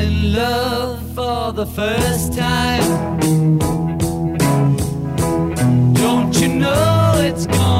in love for the first time. Don't you know it's gonna